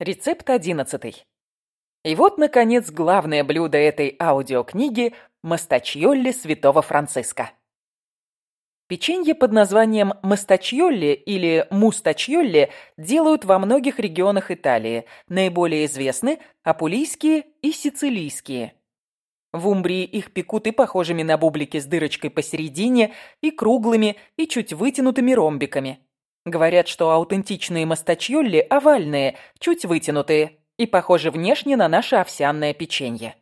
Рецепт одиннадцатый. И вот, наконец, главное блюдо этой аудиокниги – мастачьолли святого Франциска. Печенье под названием мастачьолли или мустачьолли делают во многих регионах Италии. Наиболее известны апулийские и сицилийские. В Умбрии их пекут и похожими на бублики с дырочкой посередине, и круглыми, и чуть вытянутыми ромбиками. Говорят, что аутентичные мастачьолли овальные, чуть вытянутые и похожи внешне на наше овсяное печенье.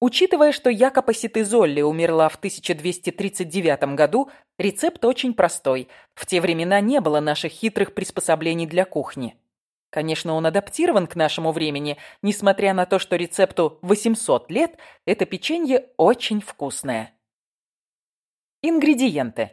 Учитывая, что Якопа Ситезолли умерла в 1239 году, рецепт очень простой. В те времена не было наших хитрых приспособлений для кухни. Конечно, он адаптирован к нашему времени, несмотря на то, что рецепту 800 лет, это печенье очень вкусное. Ингредиенты.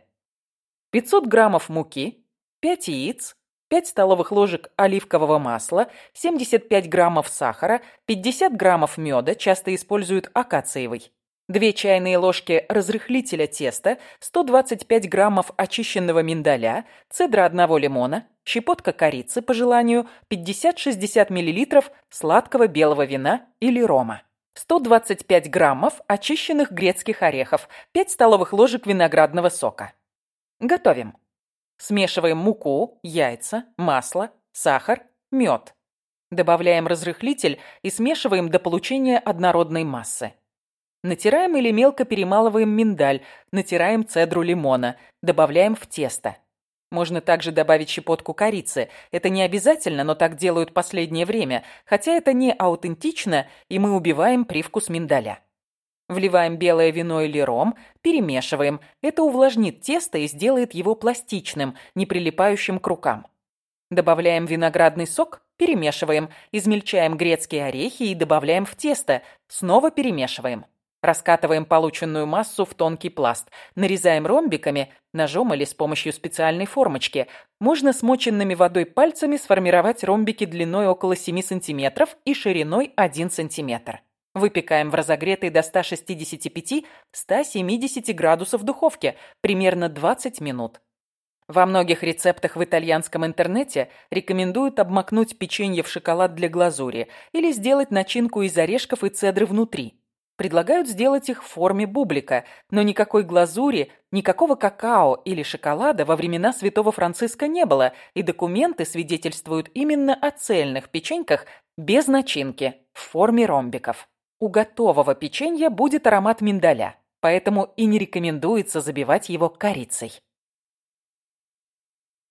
500 граммов муки, 5 яиц, 5 столовых ложек оливкового масла, 75 граммов сахара, 50 граммов меда, часто используют акациевый, 2 чайные ложки разрыхлителя теста, 125 граммов очищенного миндаля, цедра одного лимона, щепотка корицы по желанию, 50-60 мл сладкого белого вина или рома. 125 граммов очищенных грецких орехов, 5 столовых ложек виноградного сока. Готовим. Смешиваем муку, яйца, масло, сахар, мед. Добавляем разрыхлитель и смешиваем до получения однородной массы. Натираем или мелко перемалываем миндаль, натираем цедру лимона, добавляем в тесто. Можно также добавить щепотку корицы. Это не обязательно, но так делают последнее время, хотя это не аутентично, и мы убиваем привкус миндаля. Вливаем белое вино или ром, перемешиваем. Это увлажнит тесто и сделает его пластичным, не прилипающим к рукам. Добавляем виноградный сок, перемешиваем. Измельчаем грецкие орехи и добавляем в тесто. Снова перемешиваем. Раскатываем полученную массу в тонкий пласт. Нарезаем ромбиками, ножом или с помощью специальной формочки. Можно смоченными водой пальцами сформировать ромбики длиной около 7 см и шириной 1 см. Выпекаем в разогретой до 165-170 градусов духовке примерно 20 минут. Во многих рецептах в итальянском интернете рекомендуют обмакнуть печенье в шоколад для глазури или сделать начинку из орешков и цедры внутри. Предлагают сделать их в форме бублика, но никакой глазури, никакого какао или шоколада во времена Святого Франциска не было, и документы свидетельствуют именно о цельных печеньках без начинки в форме ромбиков. У готового печенья будет аромат миндаля, поэтому и не рекомендуется забивать его корицей.